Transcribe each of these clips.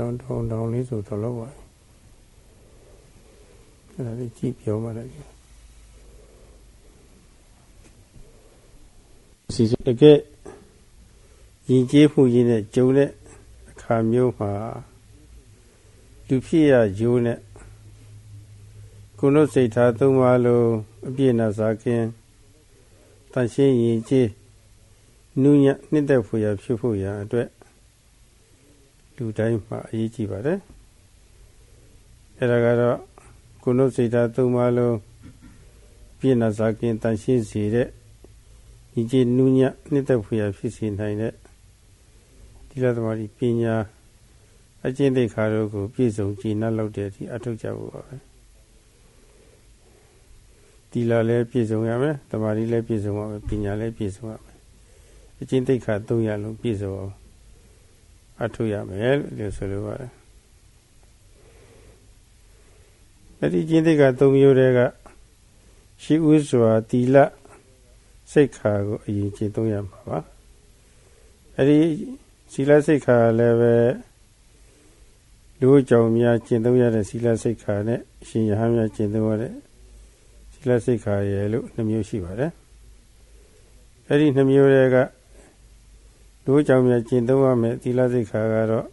တောင်တောင်တောင်လေးဆိုတော့လောက်ပါအဲ့ဒါလေးကြည့်ပြောမှလည်းစီစတကယ်ယဉ်ကျေးမှုရင်းနဲ့ကြုံတဲ့အခါမျိုးမှာလူဖြစ်ရရိုးနဲ့ကိုယ်တို့စိတ်ထားသုံးပါလို့အပြည့်နာစားခြင်းတန်ရှင်းယဉ်ကျေးနုညနှစ်သက်ဖွယ်ရဖြစ်ဖို့ရအတွက် လူတိုင်းမှာအရေးကြီးပါတယ်အဲဒါကတော့ကိုယ်တို့စိတ်ထားသုံးပါလို့ပြည့်နာစားခြင်းတန်ရှင်းစေတဲ့ယဉ်ကျေးနုညနှစ်သက်ဖွယ်ရဖြစ်စေနိုင်တဲ့ဒီလသမารီပညာအကျင့်သိက္ခာတို့ကိုပြည့်စုံကြည်နပ်လုပ်တဲ့အထိအထောက်ကြဖို့ပါပဲဒီလာလည်းပြည့်စုံရမယ်တမာရီလည်းပြည့်စုံရမယ်ပညာလည်းပြည့်စုံရမယ်အကျင့်သိက္ခာ၃ရလုံးပြည့်စုံအောင် အထောက်ရမယ်လို့ဆိုလိုပါတယ်အဲ့ဒီကျင့်သိက္ခာ၃မျိုးတည်းကရှိဥစွာတီလစိတ်ခါကိုအရင်ကျင့်သုံးရမှာပါအဲ့ဒီစီလစိတ်ခါလည်းပဲလူကြောင့်များကျင့်သုံးရတဲ့စီလစိတ်ခါနဲ့ရှင်ရဟန်းများကျင့်သုံးရတဲ့စီလစိတ်ခါရဲ့လို့နှမျိုးရှိပါတယ်အဲ့ဒီနှမျိုးတွေက လူကြောင့်များကျင့်သုံးရမယ်သီလစိတ်ခါကတော့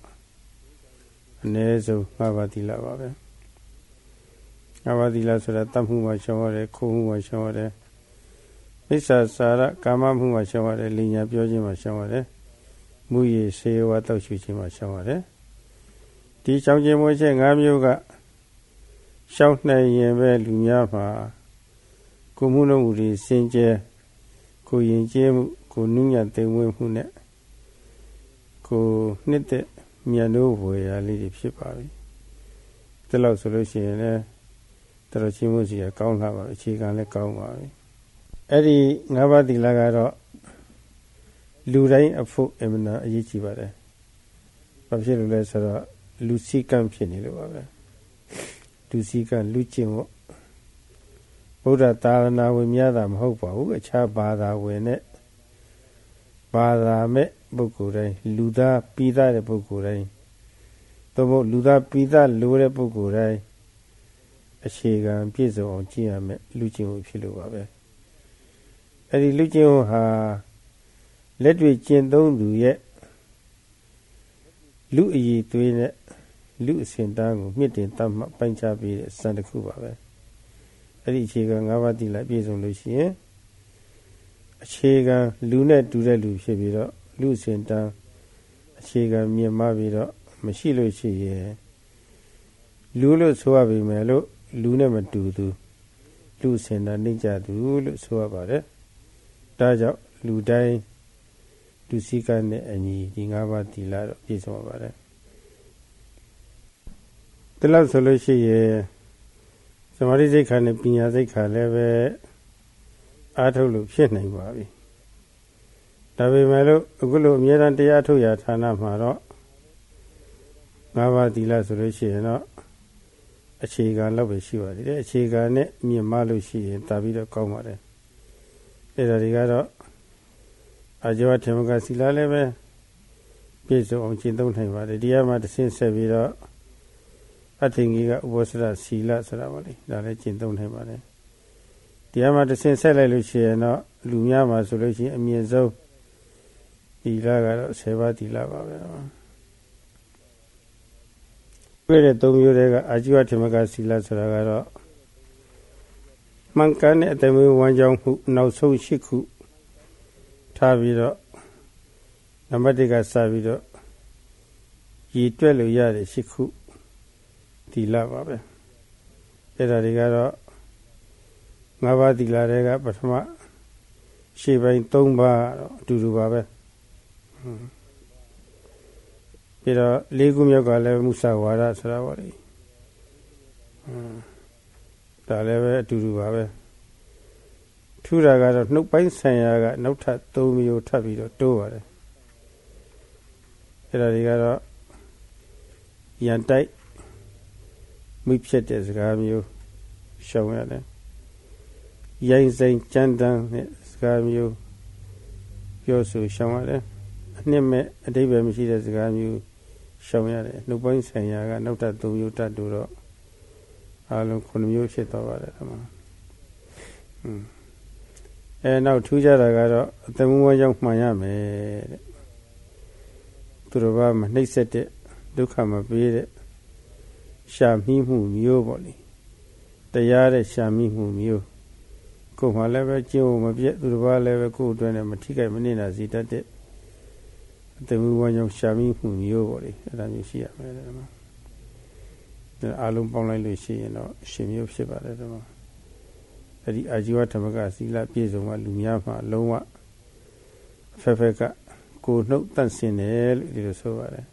အ ਨੇ ဆုံး၅ပါးသီလပါပဲ၅ပါးသီလဆိုတာတတ်မှုမှရှောင်ရတယ်ခိုးမှုမှရှောင်ရတယ်မိစ္ဆာစာရကာမမှုမှရှောင်ရတယ်လိညာပြောခြင်းမှရှောင်ရတယ်မူရည်ဆေးဝါးတောက်ရှူခြင်းမှရှောင်ရတယ်ဒီရှောင်ခြင်းမွေးချက်၅မျိုးကရှောင်နိုင်ရင်ပဲလူများမှာကိုမှုလုံးမှုတွေစင်ကြယ်ကိုရင်ကျဲမှုကိုနုညံ့သိမ်ဝဲမှုနဲ့ ကိုနှစ်သက်မြန်လို့ဝယ်ရလေးတွေဖြစ်ပါပြီ။ဒါလို့ဆိုလို့ရှိရင်လည်းတော်ချင်းမှုစီကကောင်းလာပါအခြေခံလည်းကောင်းပါပြီ။အဲ့ဒီငါးပါးသီလကတော့လူတိုင်းအဖို့အမှန်အရေးကြီးပါတယ်။ဘာဖြစ်လို့လဲဆိုတော့လူစည်းကမ်းဖြစ်နေလို့ပါပဲလူစည်းကမ်းလူကျင့်ဖို့ဗုဒ္ဓသာသနာဝင်များတာမဟုတ်ပါဘူးအခြားဘာသာဝင်နဲ့ဘာသာမဲ့ ပုဂ္ဂိုလ်တိုင်းလူသားပြီးသားတဲ့ပုဂ္ဂိုလ်တိုင်းသို့မဟုတ်လူသားပြီးသားလိုတဲ့ပုဂ္ဂိုလ်တိုင်းအခြေခံပြည့်စုံအောင်ကျင့်ရမယ်လူကျင့်ဖို့ဖြစ်လို့ပါပဲအဲ့ဒီလူကျင့်ဖို့ဟာလက်တွေ့ကျင့်သုံးသူရဲ့လူအည်သွေးနဲ့လူအစဉ်တန်းကိုမြင့်တင်တတ်မှပိုင်းခြားပြီးတဲ့စံတစ်ခုပါပဲအဲ့ဒီအခြေခံ၅ပါးတိလိုက်ပြည့်စုံလို့ရှိရင်အခြေခံလူနဲ့တူတဲ့လူဖြစ်ပြီးတော့ လူအစဉ်တန်းအခြေခံမြင့်မားပြီးတော့မရှိလို့ရှိရင်လူလို့ဆိုရပေမဲ့လို့လူနဲ့မတူသူလူအစဉ်တန်းနှိမ့်ကြသူလို့ဆိုရပါတယ်ဒါကြောင့်လူတိုင်းလူစည်းကမ်းနဲ့အညီဒီ၅ပါးသီလတော့ပြည့်စုံပါတယ်ဒီလောက်ဆိုလို့ရှိရင်သမာဓိစိတ်ခါနဲ့ပညာစိတ်ခါလည်းပဲအားထုတ်လို့ဖြစ်နိုင်ပါပြီ ဒါပေမဲ့လို့အခုလိုအမြဲတမ်းတရားထုတ်ရဌာနမှာတော့၅ပါးသီလဆိုလို့ရှိရင်တော့အခြေခံလောက်ပဲရှိပါသေးတယ်အခြေခံနဲ့မြင့်မလို့ရှိရင်တာပြီးတော့ကောင်းပါတယ်အဲ့ဒါတွေကတော့အာဇဝထေမကစီလာလည်းပဲပြည့်စုံအောင်ကျင့်သုံးနိုင်ပါတယ်တရားမှာတစ်ဆင့်ဆက်ပြီးတော့အထင်ကြီးကဥပ္ပစရစီလဆိုတာပါလေဒါလည်းကျင့်သုံးနိုင်ပါတယ်တရားမှာတစ်ဆင့်ဆက်လိုက်လို့ရှိရင်တော့လူများမှာဆိုလို့ရှိရင်အမြင့်ဆုံးဒီ လကတော့10ပါးဒီလပါပဲပြည့်တဲ့သုံးမျိုးတွေကအာဇီဝထေမကစီလဆိုတာကတော့မှန်ကန်တဲ့အတမွေးဝမ်းကြောင်းမှုနောက်ဆုံး၈ခုထားပြီးတော့နံပါတ်1ကစပြီးတော့ရည်တွက်လို့ရတယ်၈ခုသီလပါပဲအဲ့ဒါတွေကတော့ငါးပါးသီလတွေကပထမရှေ့ပိုင်း၃ပါးတော့အတူတူပါပဲ ပြီးတော့လေးခုမြောက်ကလည်းမုဆဝါဒဆိုတာပေါ့လေဒါလည်းပဲအတူတူပါပဲထူတာကတော့နှုတ်ပိုင်းဆိုင်ရာကနောက်ထပ်၃မျိုးထပ်ပြီးတော့တိုးပါတယ်အဲ့ဒါတွေကတော့ရန်တိုက်မိဖြစ်တဲ့စကားမျိုးရှောင်ရတယ်ရိုင်းစိန်ကြမ်းတမ်းတဲ့စကားမျိုးပြောဆိုရှောင်ရတယ် အနှစ်မဲ့အတိပ္ပယ်မရှိတဲ့စကားမျိုးရှောင်ရတယ်နှုတ်ပိုင်းဆိုင်ရာကနောက်ထပ်၃မျိုးတတ်တူတော့အလုံး9မျိုးဖြစ်သွားပါတယ်ဒီမှာอืมအဲနောက်ထူးခြားတာကတော့အတမဝကြောင့်မှန်ရမယ်တဲ့သူတော်ဘာမနှိမ့်ဆက်တဲ့ဒုက္ခမပေးတဲ့ရှာမိမှုမျိုးပေါ့လေတရားတဲ့ရှာမိမှုမျိုးကိုယ်မှလည်းပဲကျင့်ဖို့မပြည့်သူတစ်ပါးလည်းပဲကိုယ်အတွက်နဲ့မထိခိုက်မနစ်နာစေတတ်တဲ့ အတမှုဝါကြောင့်ရှာမိမှုမျိုးပေါ့လေအဲ့ဒါမျိုးရှိရမယ်တဲ့မှာအားလုံးပေါင်းလိုက်လို့ရှိရင်တော့ရှင်မျိုးဖြစ်ပါတယ်တဲ့မှာအဲ့ဒီအာဇီဝဓမ္မကသီလပြည့်စုံမှလူများမှလုံးဝအဖက်ဖက်ကကိုနှုတ်တန့်စင်တယ်လို့ဒီလိုဆိုပါတယ်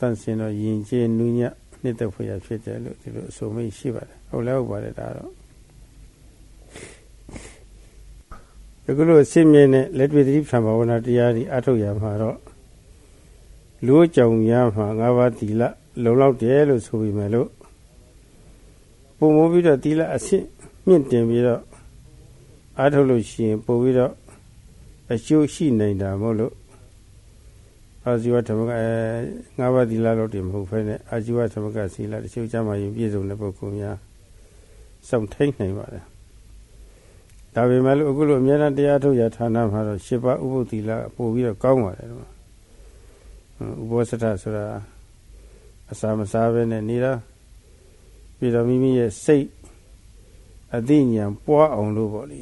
တန့်စင်တော့ယဉ်ကျေးနူးညံ့နှစ်သက်ဖွယ်ရဖြစ်တယ်လို့ဒီလိုအဆိုမိတ်ရှိပါတယ်ဟုတ်လဲဟုတ်ပါတယ်ဒါတော့ ဒီလိုအစစ်မြင့်တဲ့လက်တွေ့သတိပ္ပံဘာဝနာတရားတွေအထုတ်ရမှာတော့လူ့ကြောင်ရမှာငါးပါးသီလလုံလောက်တယ်လို့ဆိုပြီးမယ်လို့ပုံမိုးပြီးတော့သီလအစစ်မြင့်တင်ပြီးတော့အထုတ်လို့ရှိရင်ပို့ပြီးတော့အကျိုးရှိနိုင်တာမို့လို့အာဇီဝဓမ္မကအဲငါးပါးသီလလို့တည်းမဟုတ်ဖ ೇನೆ အာဇီဝဓမ္မကသီလတချို့ကြမှာရင်ပြည့်စုံတဲ့ပုဂ္ဂိုလ်များစောင့်ထိန်နိုင်ပါတယ် ဒါပေမဲ့လို့အခုလိုအများအားတရားထုတ်ရဌာနမှာတော့ရှစ်ပါးဥပုသ္တိလပို့ပြီးတော့ကောင်းပါတယ်တော့ဥပောစထဆိုတာအစာမစားဘဲနဲ့နေတာပြီးတော့မိမိရဲ့စိတ်အသိဉာဏ်ပွားအောင်လို့ပေါ့လေ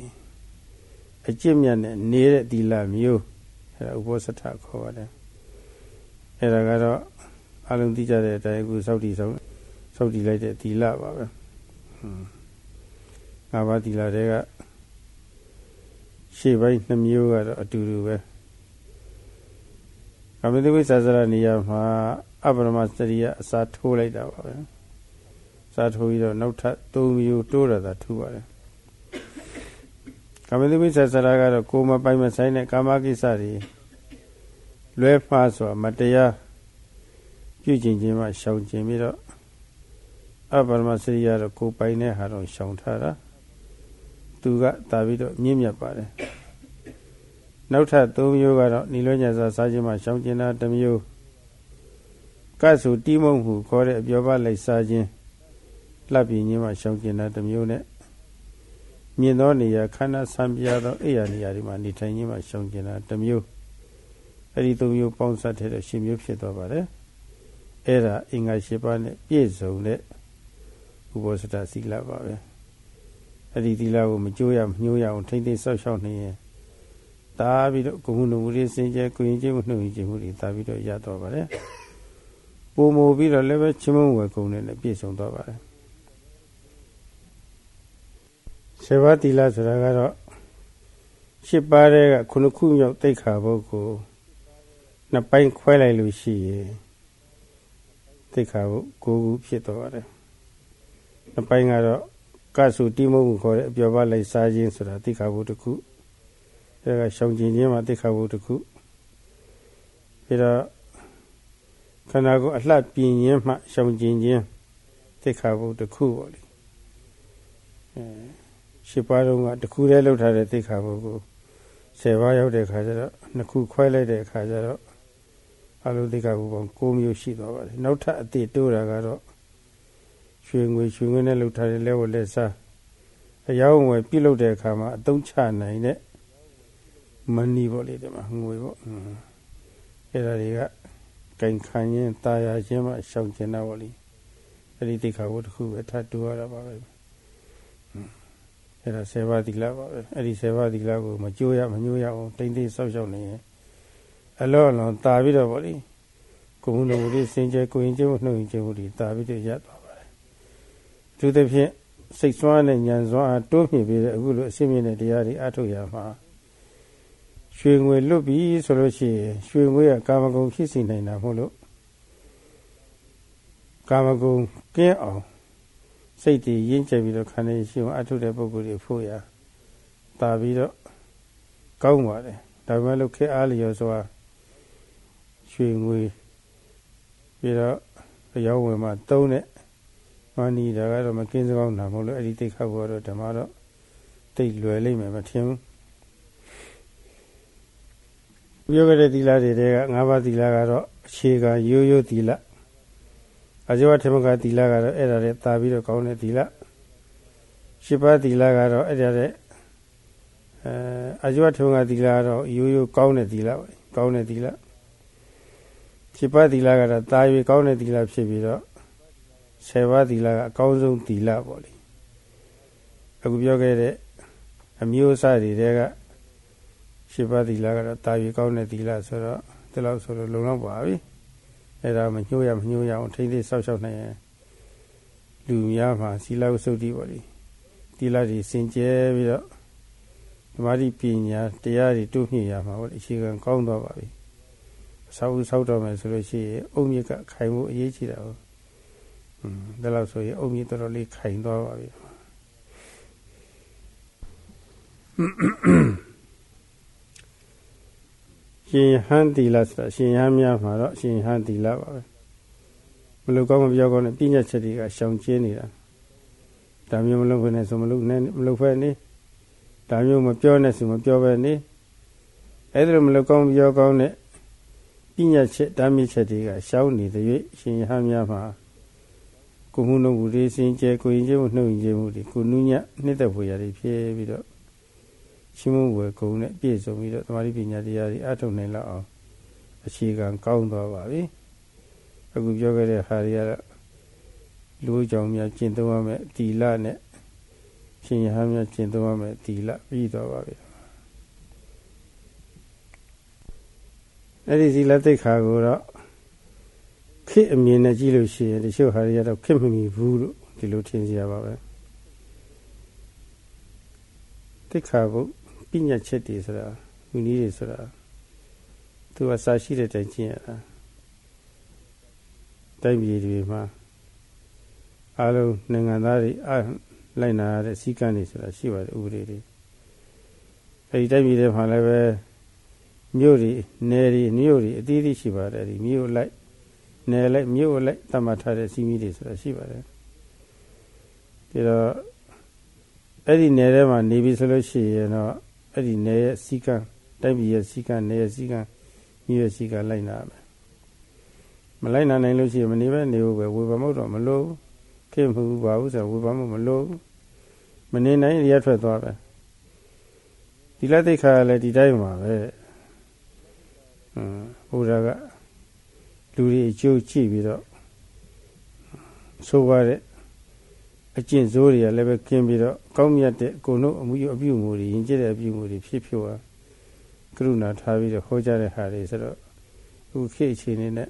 အကျင့်မြတ်နဲ့နေတဲ့သီလမျိုးအဲဒါဥပောစထခေါ်ပါတယ်အဲဒါကတော့အလုံးသိကြတဲ့အတိုင်းအခုစောက်တီဆောင်စောက်တီလိုက်တဲ့သီလပါပဲဟွန်းငါးပါးသီလတွေက ရှေ့ပိုင်းနှမျိုးကတော့အတူတူပဲကမ္မတိဝိသဇရနေရာမှာအပရမစရိယအစာထိုးလိုက်တာပါပဲစာထိုးပြီးတော့နောက်ထပ်၃မျိုးတိုးရတာထူပါတယ်ကမ္မတိဝိသဇရကတော့ကိုယ်မပိုင်မဆိုင်တဲ့ကာမကိစ္စတွေလွဲမှားစွာမတရားပြုကျင်ခြင်းမှရှောင်ကျင်ပြီးတော့အပရမစရိယတော့ကိုယ်ပိုင်တဲ့ဟာတော့ရှောင်ထားတာသူကတာပြီးတော့မြင့်မြတ်ပါတယ် နောက်ထပ်၃မျိုးကတော့နိလွဲညာစာစားခြင်းမှာရှောင်ကျင်တာတစ်မျိုးကတ်စုတီးမုံမှုခေါ်တဲ့အပြောပါလိုက်စားခြင်းလှပ်ပြင်းခြင်းမှာရှောင်ကျင်တာတစ်မျိုးနဲ့မြင်သောနေရာခန္ဓာဆံပြသောအိယာနေရာတွေမှာနေထိုင်ခြင်းမှာရှောင်ကျင်တာတစ်မျိုးအဲ့ဒီ၃မျိုးပေါင်းစပ်တဲ့ရှင်မျိုးဖြစ်သွားပါတယ်အဲ့ဒါအင်္ဂါ၈ပါးနဲ့ပြည့်စုံတဲ့ဥပောစတသီလပါပဲအဲ့ဒီသီလကိုမကြိုးရမညှိုးရအောင်ထိမ့်သိမ်းဆောက်ရှောက်နေရင် တာပြီးတော့ကိုမှုနှုတ်မှုတွေစင်ကြယ်ကိုရင်ချင်းမှုနှုတ်ရင်ချင်းမှုတွေတာပြီးတော့ရတော့ပါတယ်ပုံမူပြီးတော့လည်းပဲချင်းမဝယ်ကုန်နဲ့ပြည့်စုံတော့ပါတယ်ဆေဘတိလဆိုတာကတော့ရှစ်ပါးတဲ့ကခုနှစ်ခုမြောက်တိတ်ခါဘုတ်ကိုနှစ်ပိုင်းခွဲလိုက်လို့ရှိရင်တိတ်ခါဘုတ်ကိုခုဖြစ်တော့ပါတယ်နှစ်ပိုင်းကတော့ကဆုတိမုတ်ခေါ်တဲ့အပြောပါလိုက်စားခြင်းဆိုတာတိတ်ခါဘုတ်တစ်ခု အဲကရှောင်ကျင်ခြင်းမှာတိတ်ခါဘုတ်တစ်ခုပြီးတော့ခန္ဓာကိုယ်အလှပြင်ခြင်းမှရှောင်ကျင်ခြင်းတိတ်ခါဘုတ်တစ်ခုပေါ့လေအဲရှစ်ပါးလုံးကတစ်ခုတည်းလောက်ထားတဲ့တိတ်ခါဘုတ်ကိုဆယ်ပါးရောက်တဲ့ခါကျတော့နှစ်ခုခွဲလိုက်တဲ့ခါကျတော့အလုံးတိတ်ခါဘုတ်ပေါင်း၉မျိုးရှိသွားပါတယ်နောက်ထပ်အတိတိုးတာကတော့ရွှေငွေရွှေငွေနဲ့လှုပ်ထားတဲ့လက်ဝတ်လက်စားအယောင်းဝယ်ပြုတ်လုပ်တဲ့အခါမှာအသုံးချနိုင်တဲ့ မဏီပေါ့လေဒီမှာငွေပေါ့အဲ့ဒါတွေကကင်ခံရင်ตายရခြင်းမှရှောင်ကျင်တာပေါ့လေအဲ့ဒီတိခါဘုတခုပဲထပ်တူရတာပါပဲအဲ့ဒါဆေဘာတိလာပါပဲအဲ့ဒီဆေဘာတိလာကိုမကြိုးရမညှိုးရအောင်တိမ့်တိဆောက်ရှောက်နေရင်အလောအလွန်ตาပြီးတော့ပေါ့လေကိုယ်လုံးလေးစင်ကြယ်ကိုရင်ကျုံနှုတ်ရင်ကျုံဒီตาပြီးတော့ရသွားပါတယ်သူတစ်ဖြင့်စိတ်ဆွမ်းနဲ့ဉာဏ်ဆွမ်းအားတိုးမြှင့်ပြီးတဲ့အခုလိုအစိမ့်မြင့်တဲ့တရားတွေအထုတ်ရမှာ ရွှေငွေလွတ်ပြီဆိုလို့ရှိရင်ရွှေငွေကကာမဂုဏ်ဖြစ်စေနိုင်တာမဟုတ်လို့ကာမဂုဏ်ကင်းအောင်စိတ်တည်ရင်းကျက်ပြီးတော့ခန္ဓာရှိအောင်အထုတဲ့ပုဂ္ဂိုလ်တွေဖို့ရတာပြီးတော့ကောင်းပါတယ်ဒါပေမဲ့လို့ခေအားလျော်စွာရွှေငွေပြီးတော့အယောဝင်မှာတုံးတဲ့မဏီဒါကတော့မကင်းစကောင်းတာမဟုတ်လို့အဲ့ဒီတိတ်ခတ်ဖို့တော့ဓမ္မတော့တိတ်လွယ်လိမ့်မယ်မထင်ဘူး ပြောခဲ့တဲ့သီလတွေတဲက၅ပါးသီလကတော့အခြေခံရိုးရိုးသီလအဇဝထေမကသီလကတော့အဲ့ဒါနဲ့တာပြီးတော့ကောင်းတဲ့သီလရှစ်ပါးသီလကတော့အဲ့ဒါနဲ့အဲအဇဝထေမကသီလကတော့ရိုးရိုးကောင်းတဲ့သီလပါကောင်းတဲ့သီလရှစ်ပါးသီလကတော့တာ၍ကောင်းတဲ့သီလဖြစ်ပြီးတော့ဆယ်ပါးသီလကအကောင်းဆုံးသီလပေါ့လေအခုပြောခဲ့တဲ့အမျိုးအစားတွေတဲက ရှစ်ပါးသီလကတော့တာ၍ကောင်းတဲ့သီလဆိုတော့ဒီလောက်ဆိုတော့လုံလောက်ပါပြီအဲ့ဒါမညှိုးရမညှိုးရအောင်ထိမ့်သိဆောက်ရှောက်နိုင်ရင်လူများမှာသီလဥစုတ်တိပေါ့လေသီလတွေစင်ကြဲပြီးတော့ဓမ္မတိပညာတရားတွေတိုးမြင့်ရမှာပေါ့လေအခြေခံကောင်းသွားပါပြီဆောက်ဥဆောက်တော့မယ်ဆိုလို့ရှိရင်အုံမြစ်ကခိုင်ဖို့အရေးကြီးတာဟုတ်อืมဒါလို့ဆိုရင်အုံမြစ်တော်တော်လေးခိုင်သွားပါပြီ ရှင်ဟန်တီလာဆိုတာရှင်ဟန်များမှာတော့ရှင်ဟန်တီလာပါပဲမလို့ကောင်းမပြောကောင်းတဲ့ပြညတ်ချက်တွေကရှောင်ကျင်းနေတာဒါမျိုးမလုပ်ဘဲနဲ့ဆိုမလုပ်နဲ့မလုပ်ဖဲနေဒါမျိုးမပြောနဲ့ဆိုမပြောပဲနေအဲ့ဒါမလုပ်ကောင်းပြောကောင်းတဲ့ပြညတ်ချက်ဓာမြစ်ချက်တွေကရှောင်နေတဲ့၍ရှင်ဟန်များမှာကိုမှုနှုတ်ဘူးတွေစင်ကြဲကိုရင်ကျမှုနှုတ်ရင်ကျမှုတွေကိုနုညနှစ်သက်ဖွယ်ရာတွေဖြစ်ပြီးတော့ ရှင်းမဝယ်ကုံနဲ့ပြည့်စုံပြီးတော့သမာဓိပညာတရားတွေအထုတ်နိုင်လောက်အောင်အခြေခံကောင်းသွားပါပြီအခုပြောခဲ့တဲ့ဟာတွေကတော့လူကြောင့်များကျင့်သုံးရမယ်တီလနဲ့ရှင်ရဟန်းများကျင့်သုံးရမယ်တီလပြီးသွားပါပြီအဲ့ဒီသီလသိက္ခာကိုတော့ခေအမြင်နဲ့ကြည့်လို့ရှိရင်တချို့ဟာတွေကတော့ခေမမီဘူးလို့ဒီလိုထင်ကြရပါပဲသိက္ခာဘုပ ညာချက်တွေဆိုတာဝိနည်းတွေဆိုတာသူကစာရှိတဲ့တိုင်ကျင့်ရတာတိုင်းပြည်တွေမှာအားလုံးနိုင်ငံသားတွေအလိုက်နာရတဲ့စီကံတွေဆိုတာရှိပါတယ်ဥပဒေတွေအဲဒီတိုင်းပြည်တွေမှာလည်းပဲမြို့တွေနယ်တွေမြို့တွေအသီးသီးရှိပါတယ်ဒီမြို့လိုက်နယ်လိုက်မြို့လိုက်တတ်မှတ်ထားတဲ့စီမီတွေဆိုတာရှိပါတယ်ဒီတော့အဲ့ဒီနယ်ထဲမှာနေပြီဆိုလို့ရှိရင်တော့ အဲ့ဒီနယ်ရဲ့စီကံတိုက်ပြည်ရဲ့စီကံနယ်ရဲ့စီကံမြို့ရဲ့စီကံလိုက်နာမယ်မလိုက်နာနိုင်လို့ရှိရင်မနေပဲနေဖို့ပဲဝေဘာမုတ်တော့မလို့ခင်မှုပါဘူးဆိုဝေဘာမုတ်မလို့မနေနိုင်ရထွက်သွားပဲဒီလက်သိခါလည်းဒီတိုင်းမှာပဲဟမ်ဘုရားကလူတွေအကျိုးကြည့်ပြီးတော့ဆိုပါတဲ့ အကျင့်စိုးတွေကလည်းပဲကျင်းပြီးတော့ကောင်းမြတ်တဲ့ကိုယ်တို့အမှုအပြုမှုတွေယဉ်ကျေးတဲ့အပြုမှုတွေဖြစ်ဖြစ်သွားကရုဏာထားပြီးတော့ဟောကြားတဲ့ဟာတွေဆိုတော့အခုခေတ်အခြေအနေနဲ့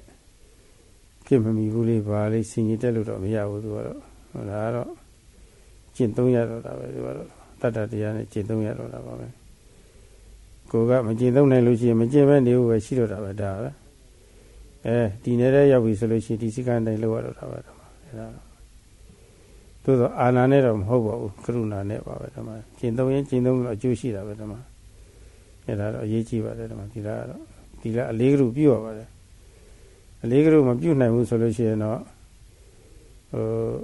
ပြစ်မမီဘူးလေးပါလေးစင်ကြီးတက်လို့တော့မရဘူးသူကတော့ဟိုဒါကတော့ကျင့်သုံးရတော့တာပဲသူကတော့တတ္တတရားနဲ့ကျင့်သုံးရတော့တာပါပဲကိုကမကျင့်သုံးနိုင်လို့ရှိရင်မကျင့်ပဲနေဖို့ပဲရှိတော့တာပဲဒါပဲအဲဒီနေတဲ့ရောက်ပြီဆိုလို့ရှိရင်ဒီစိကံတိုင်းလောက်ရတော့တာပဲဒါအဲဒါ သို့သောအာနာနဲ့တော့မဟုတ်ပါဘူးကရုဏာနဲ့ပါပဲဓမ္မကျင့်သုံးရင်ကျင့်သုံးလို့အကျိုးရှိတာပဲဓမ္မအဲဒါတော့အရေးကြီးပါတယ်ဓမ္မဒီလားတော့ဒီလားအလေးကရုပြုရပါတယ်အလေးကရုမပြုနိုင်ဘူးဆိုလို့ရှိရင်တော့ဟို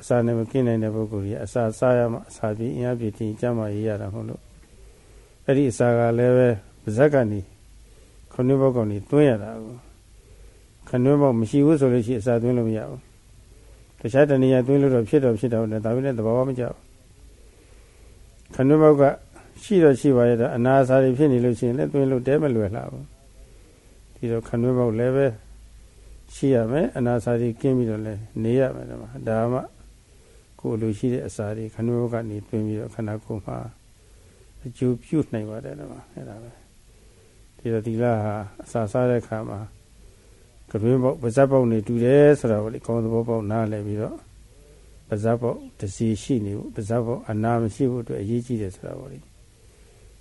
အစာနဲ့မกินနိုင်တဲ့ပုဂ္ဂိုလ်ကြီးအစာစားရမှအစာပြီးအင်အားပြည့်တင်ကြမှာရေးရတာမဟုတ်လို့အဲ့ဒီအစာကလည်းပဲပါဇက်ကနေခဏဘောက်ကနေတွင်းရတာကိုခဏဘောက်မရှိဘူးဆိုလို့ရှိရင်အစာသွင်းလို့မရဘူး တခြားတဏှာသွင်းလို့တော့ဖြစ်တော့ဖြစ်တော့တယ်ဒါပေမဲ့သဘာဝမကြောက်ခဏဘောက်ကရှိတော့ရှိပါရဲ့တော့အနာစာတွေဖြစ်နေလို့ရှိရင်လည်းသွင်းလို့တဲမလွယ်လှဘူးဒီတော့ခဏဘောက်လည်းပဲရှိရမယ်အနာစာတွေကင်းပြီးတော့လည်းနေရမယ်ဒါမှဒါမှကိုယ်လိုရှိတဲ့အစာတွေခဏဘောက်ကနေသွင်းပြီးတော့ခန္ဓာကိုယ်မှာအကျိုးပြုနိုင်ပါတယ်ဒါမှအဲ့ဒါပဲဒီတော့ဒီလားဟာအစာစားတဲ့အခါမှာ ကရွေးပေါက်ပါဇက်ပေါက်နေတူတယ်ဆိုတာကိုလေကောင်းသဘောပေါက်နားလည်ပြီးတော့ပါဇက်ပေါက်တစီရှိနေဖို့ပါဇက်ပေါက်အနာမရှိဖို့အတွက်အရေးကြီးတယ်ဆိုတာပေါ့လေ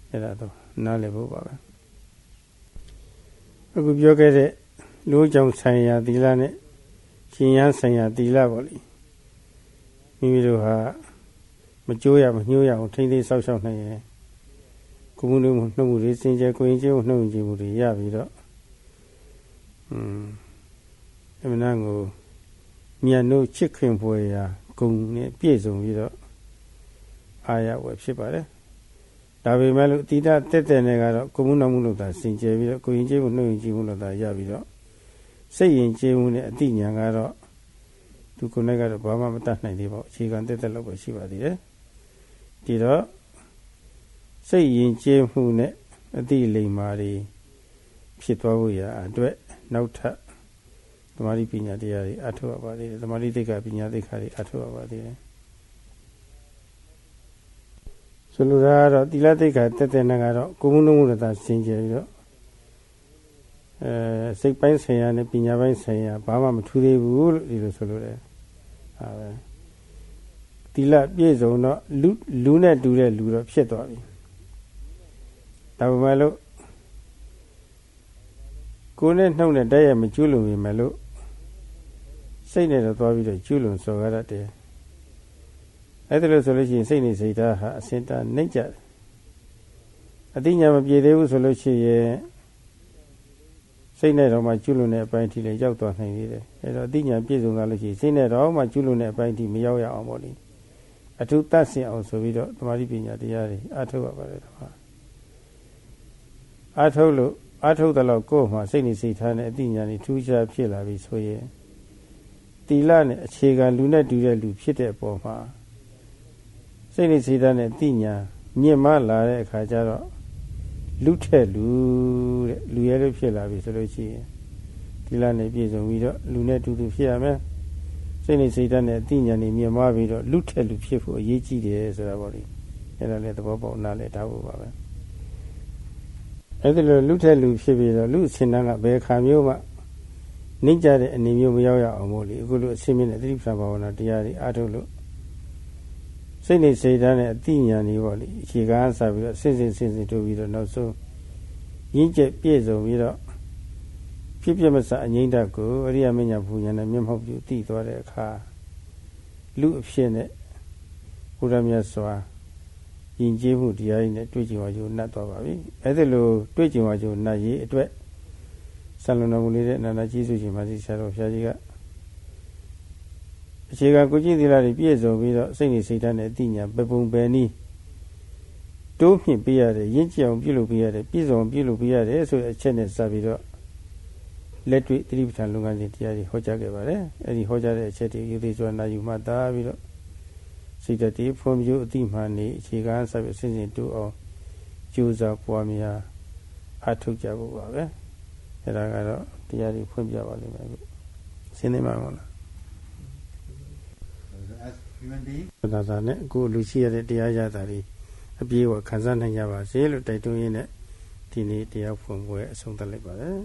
အဲ့ဒါတော့နားလည်ဖို့ပါပဲအခုပြောခဲ့တဲ့လူကြောင့်ဆိုင်ရာသီလနဲ့ရှင်ရန်ဆိုင်ရာသီလပေါ့လေမိမိတို့ဟာမကြိုးရမညှိုးရအောင်ထိမ့်သိမ်းဆောက်ရှောက်နိုင်ရင်ကိုမှုလုံးနှုတ်မှုတွေစင်ကြယ်ကိုရင်ကျင်းနှုတ်ကြည့်မှုတွေရပြီးတော့อืม အမနာကိုမြတ်တို့ချစ်ခင်ဖွယ်ရာဂုံနဲ့ပြည့်စုံပြီးတော့အာရဝယ်ဖြစ်ပါတယ်ဒါပေမဲ့လို့တိတတက်တဲ့နဲ့ကတော့ကိုမှုနောက်မှုလို့သာစင်ကြယ်ပြီးတော့ကိုရင်ကျေးမှုနှုတ်ရင်ကျေးမှုလို့သာရပြီးတော့စိတ်ရင်ကျေးမှုနဲ့အတိညာကတော့သူကိုယ်နဲ့ကတော့ဘာမှမတတ်နိုင်သေးပါဘူးအခြေခံတက်တက်လို့ပဲရှိပါသေးတယ်ဒီတော့စိတ်ရင်ကျေးမှုနဲ့အတိလိမ္မာတွေဖြစ်သွားဖို့ရာအတွက်နောက်ထပ် သမာဓိပညာတရားတွေအထောက်အပါသေးတယ်သမာဓိသိက္ခာပညာသိက္ခာတွေအထောက်အပါသေးတယ်ဆိုလိုတာကတော့တိလသိက္ခာတက်တဲ့နဲ့ကတော့ကိုမှုလုံးမှုသာစင်ကြယ်ပြီးတော့အဲစိတ်ပိုင်းဆိုင်ရာနဲ့ပညာပိုင်းဆိုင်ရာဘာမှမထူးသေးဘူးလို့ဒီလိုဆိုလိုတယ်ဟာပဲတိလပြည့်စုံတော့လူလူနဲ့တူတဲ့လူတော့ဖြစ်သွားပြီဒါပေမဲ့လို့ကိုယ်နဲ့နှုတ်နဲ့တည်းရမကျွလို့ပြီမဲ့လို့ စိတ်နဲ့တော့သွားပြီးတော့ကျွလွန်စော်ရတတ်တယ်အဲ့ဒါလို့ဆိုလို့ရှိရင်စိတ်နေစိတ်ဓာတ်ဟာအစင်တာနှိမ့်ကြတယ်အတိညာမပြေသေးဘူးဆိုလို့ရှိရင်စိတ်နဲ့တော့မှကျွလွန်တဲ့အပိုင်းထိလည်းရောက်သွားနိုင်သေးတယ်အဲ့တော့အတိညာပြည့်စုံသွားလို့ရှိရင်စိတ်နဲ့တော့မှကျွလွန်တဲ့အပိုင်းထိမရောက်ရအောင်ပေါ့လေအထုတတ်ဆင်အောင်ဆိုပြီးတော့သမာဓိပညာတရားတွေအထုတ်ရပါတယ်တော့အထုတ်လို့အထုတ်တယ်လို့ကိုယ်မှစိတ်နေစိတ်ထားနဲ့အတိညာနေထူးခြားဖြစ်လာပြီဆိုရင် တီလနဲ့အခြေခံလူနဲ့တူတဲ့လူဖြစ်တဲ့အပေါ်မှာစိတ်နေစိတ်ဓာတ်နဲ့သိညာမြင့်မလာတဲ့အခါကျတော့လူထက်လူတဲ့လူရဲလို့ဖြစ်လာပြီဆိုလို့ရှိရင်ဒီလနဲ့ပြည့်စုံပြီးတော့လူနဲ့တူတူဖြစ်ရမယ်စိတ်နေစိတ်ဓာတ်နဲ့သိညာနေမြင့်မပြီးတော့လူထက်လူဖြစ်ဖို့အရေးကြီးတယ်ဆိုတာပေါ့လေအဲ့ဒါလည်းသဘောပေါက်နားလည်ထားဖို့ပါပဲအဲ့ဒါလိုလူထက်လူဖြစ်ပြီးတော့လူအစဉ်တန်းကဘယ်ခါမျိုးမှ နှိမ့်ကြတဲ့အနေမျိုးမရောက်ရအောင်မို့လေအခုလိုအစဉ်မြင့်တဲ့သတိပ္ပံဘာဝနာတရားတွေအားထုတ်လို့စိတ်နေစိတ်ဓာတ်နဲ့အတိညာနေပေါ့လေအခြေခံဆက်ပြီးတော့စဉ်စဉ်စဉ်စဉ်တို့ပြီးတော့နောက်ဆုံးရင်းကျက်ပြည့်စုံပြီးတော့ဖြစ်ပြမစအငိမ့်တတ်ကိုအရိယာမညာဘူညာနဲ့မျက်မှောက်ပြုတည်သွားတဲ့အခါလူအဖြစ်နဲ့ဘုရားမြတ်စွာယဉ်ကျေးမှုတရားတွေနဲ့တွေ့ကြုံဝါယူနှတ်သွားပါပြီအဲ့ဒါလိုတွေ့ကြုံဝါယူနှတ်ရေးအတွက် ဆံလွန်တော်မူလေးတဲ့နာနာကြီးစုရှင်မဆီဆရာတော်ဘုရားကြီးကအခြေခံကိုကြည့်သီလတွေပြည့်စုံပြီးတော့စိတ်နေစိတ်ဓာတ်နဲ့အတိညာပပုံပယ်နည်းတိုးမြင့်ပေးရတယ်ရင့်ကြအောင်ပြုလုပ်ပေးရတယ်ပြည့်စုံပြုလုပ်ပေးရတယ်ဆိုတဲ့အချက်နဲ့စပြီးတော့လက်တွေ့သတိပဋ္ဌာန်လုပ်ငန်းစဉ်တရားတွေဟောကြားခဲ့ပါတယ်အဲဒီဟောကြားတဲ့အချက်တွေယူသေးစွာနာယူမှတားပြီးတော့စိတ်တည်းဖွံ့ဖြိုးအတိမှန်နေအခြေခံစပြီးအစဉ်စဉ်တိုးအောင်ကြိုးစားပွားများအထောက်ကြဖို့ပါပဲ အဲ့ဒါကတော့တရားတွေဖွင့်ပြပါလိမ့်မယ်ခုရှင်းနေမှာမဟုတ်လားဒါသာနဲ့အခုလူရှိရတဲ့တရားရတာတွေအပြေးဝခံစားနိုင်ကြပါစေလို့တိုက်တွန်းရင်းနဲ့ဒီနေ့တရားဖွင့်ပွဲအဆုံးသတ်လိုက်ပါတယ်